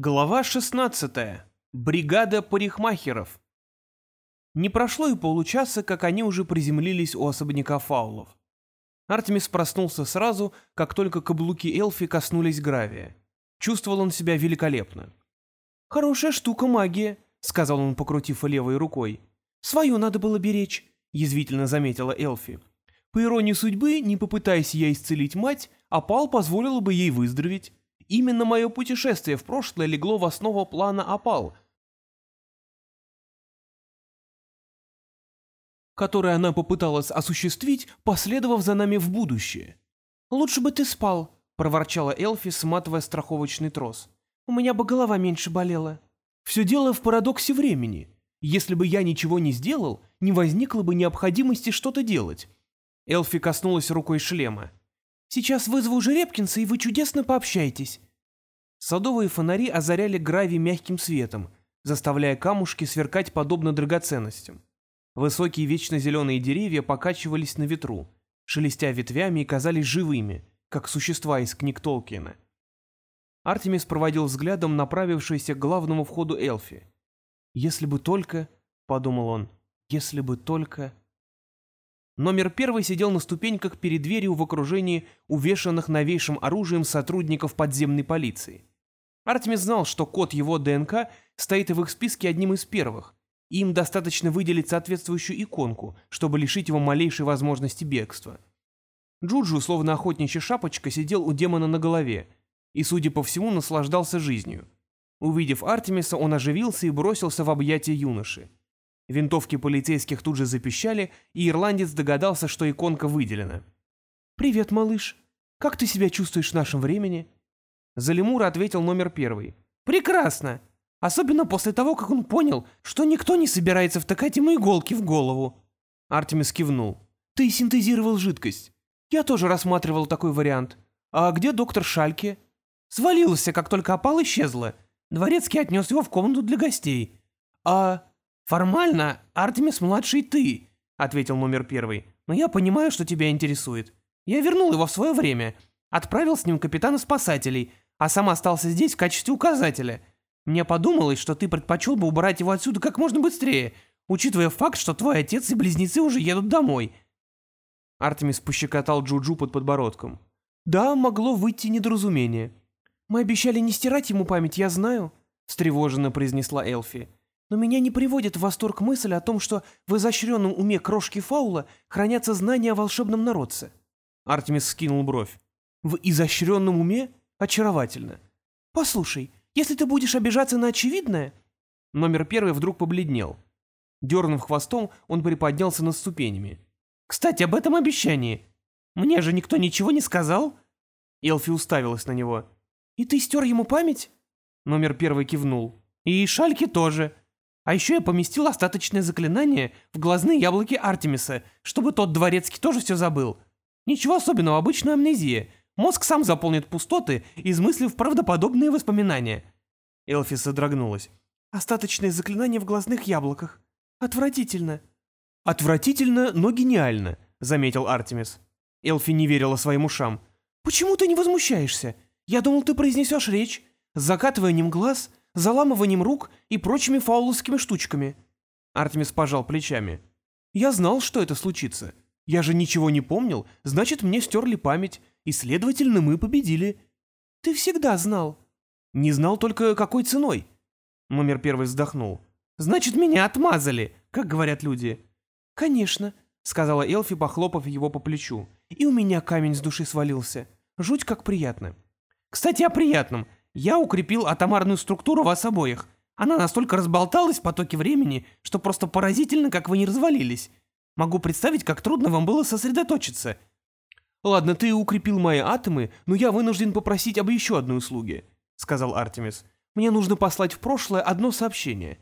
Глава 16. Бригада парикмахеров. Не прошло и получаса, как они уже приземлились у особняка фаулов. Артемис проснулся сразу, как только каблуки Элфи коснулись гравия. Чувствовал он себя великолепно. «Хорошая штука магия», — сказал он, покрутив левой рукой. «Свою надо было беречь», — язвительно заметила Элфи. «По иронии судьбы, не попытаясь я исцелить мать, опал позволила бы ей выздороветь. Именно мое путешествие в прошлое легло в основу плана «Опал», который она попыталась осуществить, последовав за нами в будущее. «Лучше бы ты спал», — проворчала Элфи, сматывая страховочный трос. «У меня бы голова меньше болела». «Все дело в парадоксе времени. Если бы я ничего не сделал, не возникло бы необходимости что-то делать». Элфи коснулась рукой шлема. Сейчас вызову Жеребкинса, и вы чудесно пообщаетесь». Садовые фонари озаряли гравий мягким светом, заставляя камушки сверкать подобно драгоценностям. Высокие вечно зеленые деревья покачивались на ветру, шелестя ветвями и казались живыми, как существа из книг Толкиена. Артемис проводил взглядом направившийся к главному входу Элфи. «Если бы только...» — подумал он. «Если бы только...» Номер первый сидел на ступеньках перед дверью в окружении увешанных новейшим оружием сотрудников подземной полиции. Артемис знал, что код его ДНК стоит в их списке одним из первых, и им достаточно выделить соответствующую иконку, чтобы лишить его малейшей возможности бегства. Джуджу, словно охотничья шапочка, сидел у демона на голове и, судя по всему, наслаждался жизнью. Увидев Артемиса, он оживился и бросился в объятия юноши. Винтовки полицейских тут же запищали, и ирландец догадался, что иконка выделена. «Привет, малыш. Как ты себя чувствуешь в нашем времени?» За лемура ответил номер первый. «Прекрасно. Особенно после того, как он понял, что никто не собирается втыкать ему иголки в голову». Артемис кивнул. «Ты синтезировал жидкость. Я тоже рассматривал такой вариант. А где доктор Шальке?» «Свалился, как только опал исчезла. Дворецкий отнес его в комнату для гостей. А «Формально Артемис-младший ты», — ответил номер первый. «Но я понимаю, что тебя интересует. Я вернул его в свое время, отправил с ним капитана спасателей, а сам остался здесь в качестве указателя. Мне подумалось, что ты предпочел бы убрать его отсюда как можно быстрее, учитывая факт, что твой отец и близнецы уже едут домой». Артемис пощекотал Джуджу под подбородком. «Да, могло выйти недоразумение. Мы обещали не стирать ему память, я знаю», — встревоженно произнесла Элфи. Но меня не приводит в восторг мысль о том, что в изощренном уме крошки фаула хранятся знания о волшебном народце. Артемис скинул бровь. В изощренном уме? Очаровательно. Послушай, если ты будешь обижаться на очевидное... Номер первый вдруг побледнел. Дернув хвостом, он приподнялся над ступенями. «Кстати, об этом обещании. Мне же никто ничего не сказал?» Элфи уставилась на него. «И ты стер ему память?» Номер первый кивнул. «И Шальки тоже. А еще я поместил остаточное заклинание в глазные яблоки Артемиса, чтобы тот дворецкий тоже все забыл. Ничего особенного, обычная амнезия. Мозг сам заполнит пустоты, измыслив правдоподобные воспоминания. Элфи содрогнулась. Остаточное заклинание в глазных яблоках. Отвратительно. Отвратительно, но гениально, заметил Артемис. Элфи не верила своим ушам. Почему ты не возмущаешься? Я думал, ты произнесешь речь. С закатыванием глаз заламыванием рук и прочими фауловскими штучками. Артемис пожал плечами. Я знал, что это случится. Я же ничего не помнил, значит, мне стерли память, и, следовательно, мы победили. Ты всегда знал. Не знал только, какой ценой. Номер первый вздохнул. Значит, меня отмазали, как говорят люди. Конечно, сказала Элфи, похлопав его по плечу. И у меня камень с души свалился. Жуть как приятно. Кстати, о приятном. Я укрепил атомарную структуру вас обоих. Она настолько разболталась в потоке времени, что просто поразительно, как вы не развалились. Могу представить, как трудно вам было сосредоточиться. Ладно, ты укрепил мои атомы, но я вынужден попросить об еще одной услуге, сказал Артемис. Мне нужно послать в прошлое одно сообщение.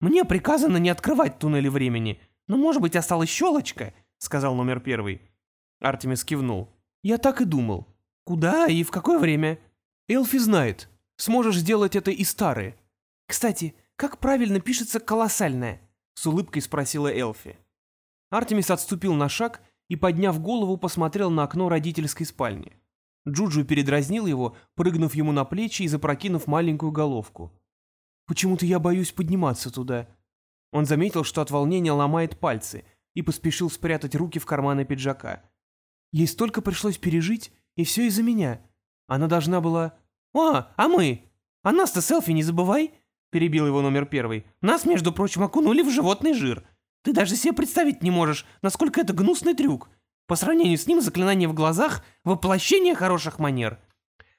Мне приказано не открывать туннели времени, но, может быть, осталась щелочка, сказал номер первый. Артемис кивнул. Я так и думал. Куда и в какое время? Элфи знает. Сможешь сделать это и старые. Кстати, как правильно пишется «колоссальное»? С улыбкой спросила Элфи. Артемис отступил на шаг и, подняв голову, посмотрел на окно родительской спальни. Джуджу передразнил его, прыгнув ему на плечи и запрокинув маленькую головку. «Почему-то я боюсь подниматься туда». Он заметил, что от волнения ломает пальцы, и поспешил спрятать руки в карманы пиджака. Ей столько пришлось пережить, и все из-за меня. Она должна была... «О, а мы? А нас-то селфи не забывай!» — перебил его номер первый. «Нас, между прочим, окунули в животный жир. Ты даже себе представить не можешь, насколько это гнусный трюк. По сравнению с ним заклинание в глазах — воплощение хороших манер.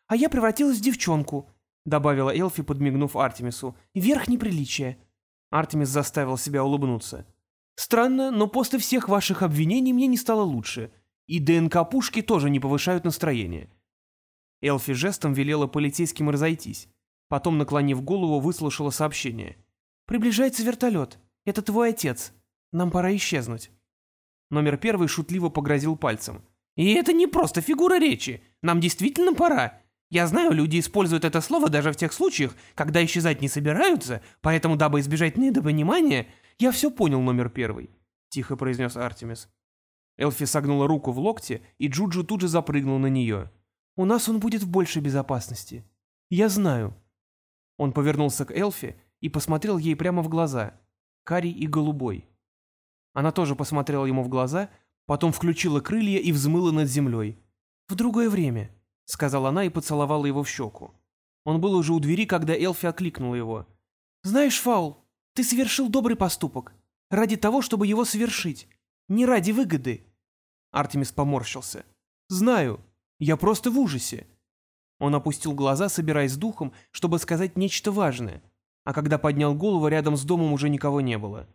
А я превратилась в девчонку, — добавила Элфи, подмигнув Артемису. Верх неприличия. Артемис заставил себя улыбнуться. Странно, но после всех ваших обвинений мне не стало лучше. И ДНК-пушки тоже не повышают настроение. Элфи жестом велела полицейским разойтись. Потом, наклонив голову, выслушала сообщение. «Приближается вертолет. Это твой отец. Нам пора исчезнуть». Номер первый шутливо погрозил пальцем. «И это не просто фигура речи. Нам действительно пора. Я знаю, люди используют это слово даже в тех случаях, когда исчезать не собираются, поэтому, дабы избежать недопонимания, я все понял, номер первый», — тихо произнес Артемис. Элфи согнула руку в локте, и Джуджу тут же запрыгнул на нее. «У нас он будет в большей безопасности. Я знаю». Он повернулся к Элфи и посмотрел ей прямо в глаза, карий и голубой. Она тоже посмотрела ему в глаза, потом включила крылья и взмыла над землей. «В другое время», — сказала она и поцеловала его в щеку. Он был уже у двери, когда Элфи окликнула его. «Знаешь, Фаул, ты совершил добрый поступок. Ради того, чтобы его совершить. Не ради выгоды». Артемис поморщился. «Знаю. Я просто в ужасе». Он опустил глаза, собираясь с духом, чтобы сказать нечто важное. А когда поднял голову, рядом с домом уже никого не было.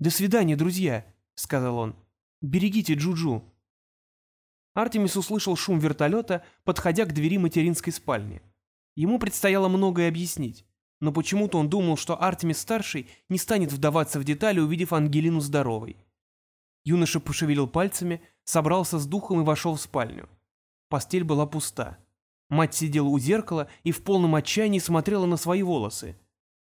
«До свидания, друзья», — сказал он. «Берегите Джуджу». Артемис услышал шум вертолета, подходя к двери материнской спальни. Ему предстояло многое объяснить, но почему-то он думал, что Артемис-старший не станет вдаваться в детали, увидев Ангелину здоровой. Юноша пошевелил пальцами, собрался с духом и вошел в спальню. Постель была пуста. Мать сидела у зеркала и в полном отчаянии смотрела на свои волосы.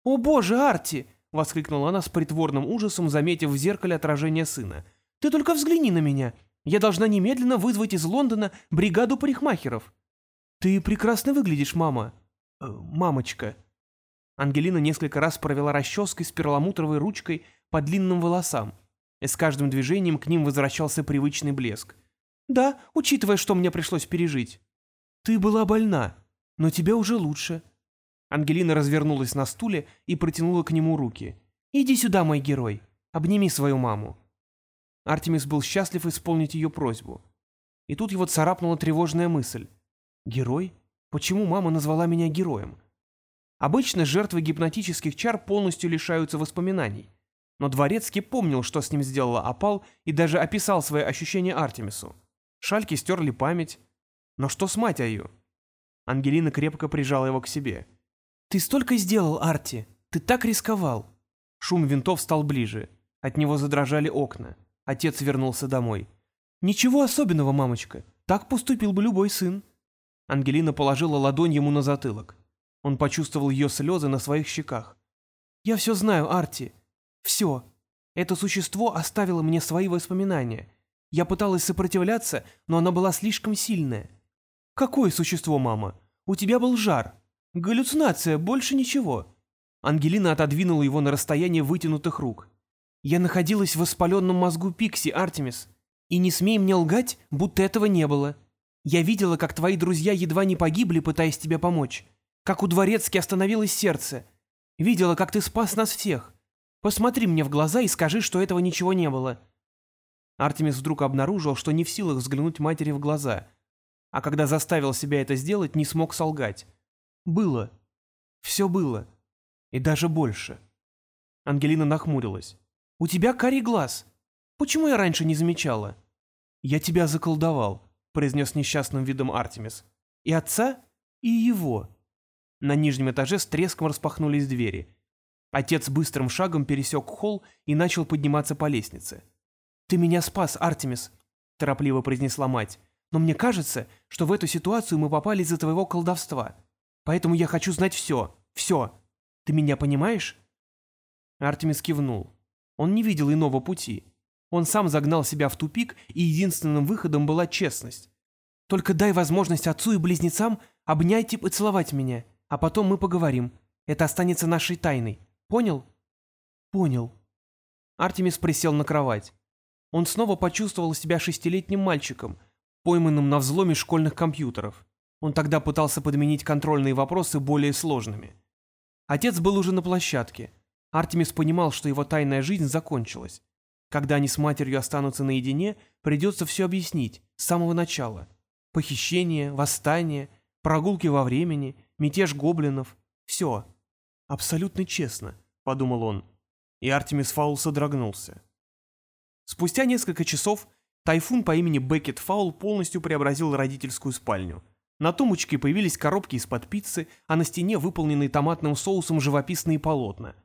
«О боже, Арти!» — воскликнула она с притворным ужасом, заметив в зеркале отражение сына. «Ты только взгляни на меня! Я должна немедленно вызвать из Лондона бригаду парикмахеров!» «Ты прекрасно выглядишь, мама. Э, мамочка». Ангелина несколько раз провела расческой с перламутровой ручкой по длинным волосам, и с каждым движением к ним возвращался привычный блеск. «Да, учитывая, что мне пришлось пережить». «Ты была больна, но тебе уже лучше. Ангелина развернулась на стуле и протянула к нему руки. «Иди сюда, мой герой. Обними свою маму». Артемис был счастлив исполнить ее просьбу. И тут его царапнула тревожная мысль. «Герой? Почему мама назвала меня героем?» Обычно жертвы гипнотических чар полностью лишаются воспоминаний. Но Дворецкий помнил, что с ним сделала опал, и даже описал свои ощущения Артемису. Шальки стерли память. Но что с матерью? Ангелина крепко прижала его к себе. «Ты столько сделал, Арти! Ты так рисковал!» Шум винтов стал ближе. От него задрожали окна. Отец вернулся домой. «Ничего особенного, мамочка. Так поступил бы любой сын». Ангелина положила ладонь ему на затылок. Он почувствовал ее слезы на своих щеках. «Я все знаю, Арти. Все. Это существо оставило мне свои воспоминания. Я пыталась сопротивляться, но она была слишком сильная». «Какое существо, мама? У тебя был жар. «Галлюцинация, больше ничего». Ангелина отодвинула его на расстояние вытянутых рук. «Я находилась в воспаленном мозгу Пикси, Артемис. И не смей мне лгать, будто этого не было. Я видела, как твои друзья едва не погибли, пытаясь тебе помочь. Как у Дворецки остановилось сердце. Видела, как ты спас нас всех. Посмотри мне в глаза и скажи, что этого ничего не было». Артемис вдруг обнаружил, что не в силах взглянуть матери в глаза. А когда заставил себя это сделать, не смог солгать. Было. Все было. И даже больше. Ангелина нахмурилась. «У тебя карий глаз. Почему я раньше не замечала?» «Я тебя заколдовал», — произнес несчастным видом Артемис. «И отца, и его». На нижнем этаже с треском распахнулись двери. Отец быстрым шагом пересек холл и начал подниматься по лестнице. «Ты меня спас, Артемис», — торопливо произнесла мать. «Но мне кажется, что в эту ситуацию мы попали из-за твоего колдовства. Поэтому я хочу знать все, все. Ты меня понимаешь?» Артемис кивнул. Он не видел иного пути. Он сам загнал себя в тупик, и единственным выходом была честность. Только дай возможность отцу и близнецам обнять и поцеловать меня, а потом мы поговорим. Это останется нашей тайной. Понял?» «Понял». Артемис присел на кровать. Он снова почувствовал себя шестилетним мальчиком, пойманным на взломе школьных компьютеров. Он тогда пытался подменить контрольные вопросы более сложными. Отец был уже на площадке. Артемис понимал, что его тайная жизнь закончилась. Когда они с матерью останутся наедине, придется все объяснить, с самого начала. Похищение, восстание, прогулки во времени, мятеж гоблинов. Все. Абсолютно честно, подумал он. И Артемис Фаул содрогнулся. Спустя несколько часов тайфун по имени Беккет Фаул полностью преобразил родительскую спальню. На тумбочке появились коробки из-под пиццы, а на стене выполненные томатным соусом живописные полотна.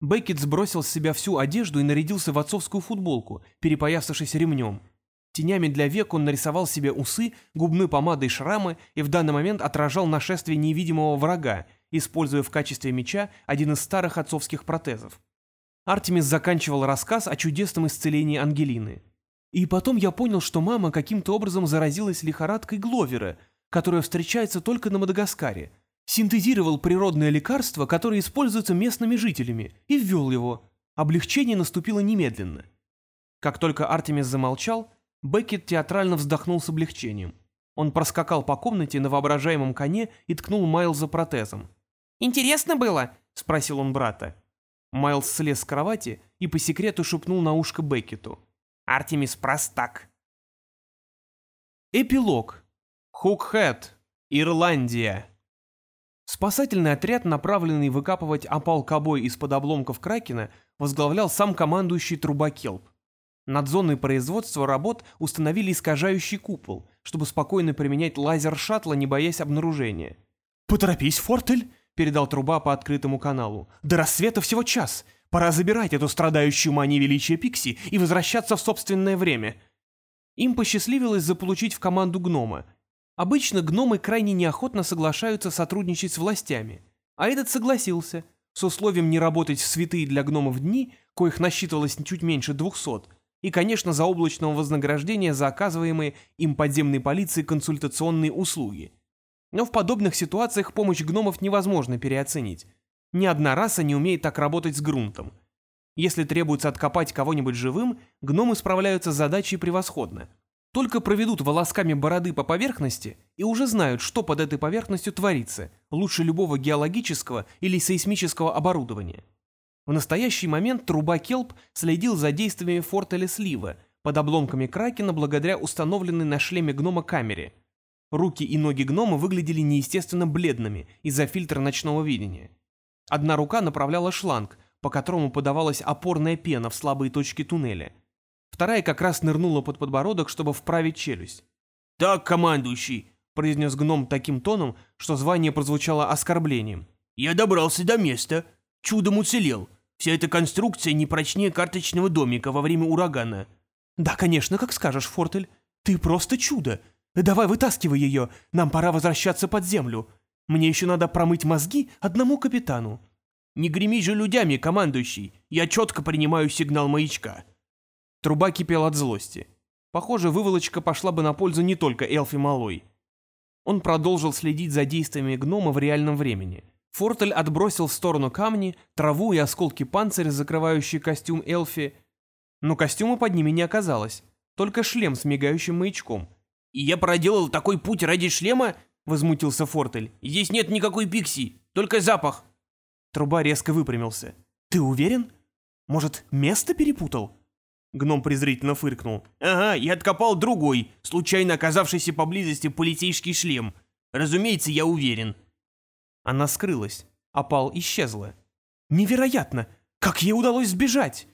Беккет сбросил с себя всю одежду и нарядился в отцовскую футболку, перепоясавшись ремнем. Тенями для век он нарисовал себе усы, губной помадой шрамы и в данный момент отражал нашествие невидимого врага, используя в качестве меча один из старых отцовских протезов. Артемис заканчивал рассказ о чудесном исцелении Ангелины. И потом я понял, что мама каким-то образом заразилась лихорадкой Гловера, которая встречается только на Мадагаскаре. Синтезировал природное лекарство, которое используется местными жителями, и ввел его. Облегчение наступило немедленно. Как только Артемис замолчал, Беккет театрально вздохнул с облегчением. Он проскакал по комнате на воображаемом коне и ткнул Майлза протезом. «Интересно было?» — спросил он брата. Майлз слез с кровати и по секрету шепнул на ушко Беккету. «Артемис простак». Эпилог. Хукхэт. Ирландия. Спасательный отряд, направленный выкапывать опал кобой из-под обломков Кракена, возглавлял сам командующий Труба Келп. Над зоной производства работ установили искажающий купол, чтобы спокойно применять лазер шаттла, не боясь обнаружения. «Поторопись, Фортель!» — передал труба по открытому каналу. «До рассвета всего час. Пора забирать эту страдающую манией величия Пикси и возвращаться в собственное время». Им посчастливилось заполучить в команду гнома. Обычно гномы крайне неохотно соглашаются сотрудничать с властями. А этот согласился, с условием не работать в святые для гномов дни, коих насчитывалось чуть меньше двухсот, и, конечно, за облачного вознаграждения за оказываемые им подземной полиции консультационные услуги – но в подобных ситуациях помощь гномов невозможно переоценить. Ни одна раса не умеет так работать с грунтом. Если требуется откопать кого-нибудь живым, гномы справляются с задачей превосходно. Только проведут волосками бороды по поверхности и уже знают, что под этой поверхностью творится, лучше любого геологического или сейсмического оборудования. В настоящий момент труба Келп следил за действиями форта Леслива под обломками Кракена благодаря установленной на шлеме гнома камере – Руки и ноги гнома выглядели неестественно бледными из-за фильтра ночного видения. Одна рука направляла шланг, по которому подавалась опорная пена в слабые точки туннеля. Вторая как раз нырнула под подбородок, чтобы вправить челюсть. «Так, командующий!» — произнес гном таким тоном, что звание прозвучало оскорблением. «Я добрался до места. Чудом уцелел. Вся эта конструкция не прочнее карточного домика во время урагана». «Да, конечно, как скажешь, Фортель. Ты просто чудо!» «Давай вытаскивай ее, нам пора возвращаться под землю. Мне еще надо промыть мозги одному капитану». «Не греми же людями, командующий, я четко принимаю сигнал маячка». Труба кипела от злости. Похоже, выволочка пошла бы на пользу не только Элфи Малой. Он продолжил следить за действиями гнома в реальном времени. Фортель отбросил в сторону камни, траву и осколки панциря, закрывающие костюм Элфи, но костюма под ними не оказалось, только шлем с мигающим маячком. «И я проделал такой путь ради шлема?» — возмутился Фортель. «Здесь нет никакой пикси, только запах». Труба резко выпрямился. «Ты уверен? Может, место перепутал?» Гном презрительно фыркнул. «Ага, я откопал другой, случайно оказавшийся поблизости полицейский шлем. Разумеется, я уверен». Она скрылась. Опал исчезла. «Невероятно! Как ей удалось сбежать?»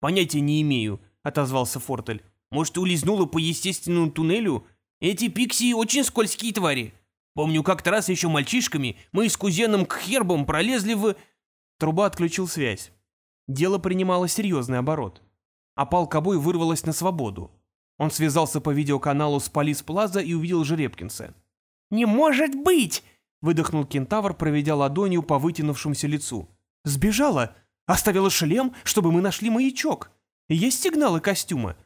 «Понятия не имею», — отозвался Фортель. «Может, улизнула по естественному туннелю эти пикси очень скользкие твари. Помню, как-то раз еще мальчишками мы с кузеном Кхербом пролезли в...» Труба отключил связь. Дело принимало серьезный оборот. Опал Кобой вырвалась на свободу. Он связался по видеоканалу с Полис Плаза и увидел Жеребкинса. «Не может быть!» — выдохнул кентавр, проведя ладонью по вытянувшемуся лицу. «Сбежала! Оставила шлем, чтобы мы нашли маячок! Есть сигналы костюма?»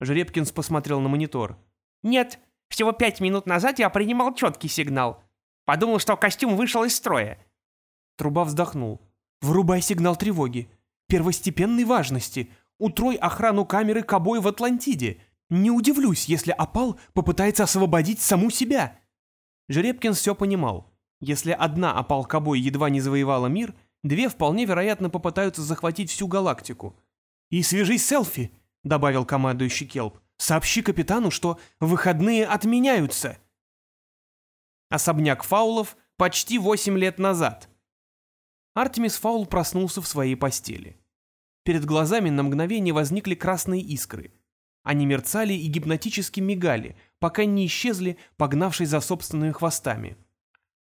Жеребкинс посмотрел на монитор. «Нет, Всего пять минут назад я принимал четкий сигнал. Подумал, что костюм вышел из строя. Труба вздохнул. «Врубай сигнал тревоги. Первостепенной важности. Утрой охрану камеры Кобой в Атлантиде. Не удивлюсь, если опал попытается освободить саму себя». Жеребкин все понимал. Если одна опал Кобой едва не завоевала мир, две вполне вероятно попытаются захватить всю галактику. «И свяжись с Элфи», — добавил командующий Келп. «Сообщи капитану, что выходные отменяются». Особняк Фаулов почти восемь лет назад. Артемис Фаул проснулся в своей постели. Перед глазами на мгновение возникли красные искры. Они мерцали и гипнотически мигали, пока не исчезли, погнавшись за собственными хвостами.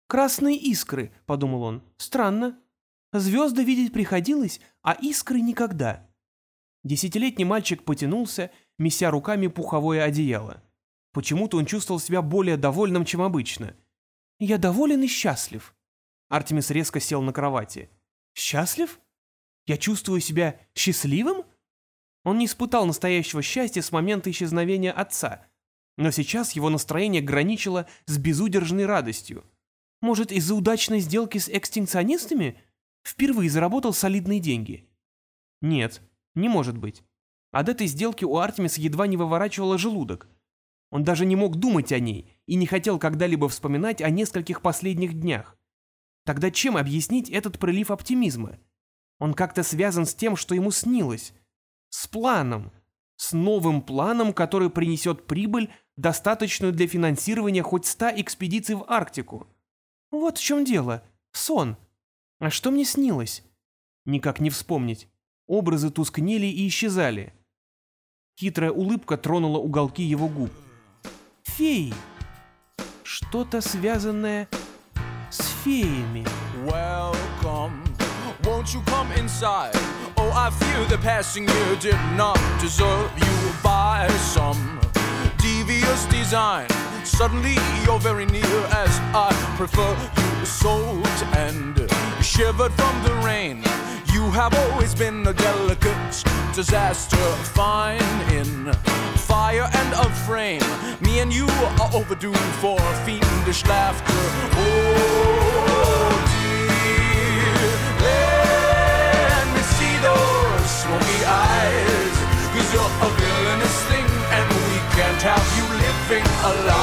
«Красные искры», — подумал он, — «странно. Звезды видеть приходилось, а искры никогда». Десятилетний мальчик потянулся, меся руками пуховое одеяло. Почему-то он чувствовал себя более довольным, чем обычно. «Я доволен и счастлив», Артемис резко сел на кровати. «Счастлив? Я чувствую себя счастливым?» Он не испытал настоящего счастья с момента исчезновения отца, но сейчас его настроение граничило с безудержной радостью. Может, из-за удачной сделки с экстинкционистами впервые заработал солидные деньги? Нет, не может быть. От этой сделки у Артемиса едва не выворачивало желудок. Он даже не мог думать о ней и не хотел когда-либо вспоминать о нескольких последних днях. Тогда чем объяснить этот прилив оптимизма? Он как-то связан с тем, что ему снилось. С планом. С новым планом, который принесет прибыль, достаточную для финансирования хоть ста экспедиций в Арктику. Вот в чем дело. Сон. А что мне снилось? Никак не вспомнить. Образы тускнели и исчезали. Хитрая улыбка тронула уголки его губ. Феи. Что-то связанное с феями. Welcome, won't you come inside? Oh, I fear the passing year did not deserve you by some devious design. Suddenly you're very near as I prefer you soaked and shivered from the rain. You have always been a delicate disaster, fine in fire and of frame. Me and you are overdue for fiendish laughter. Oh dear, let me see those smoky eyes. you you're a villainous thing, and we can't have you living a.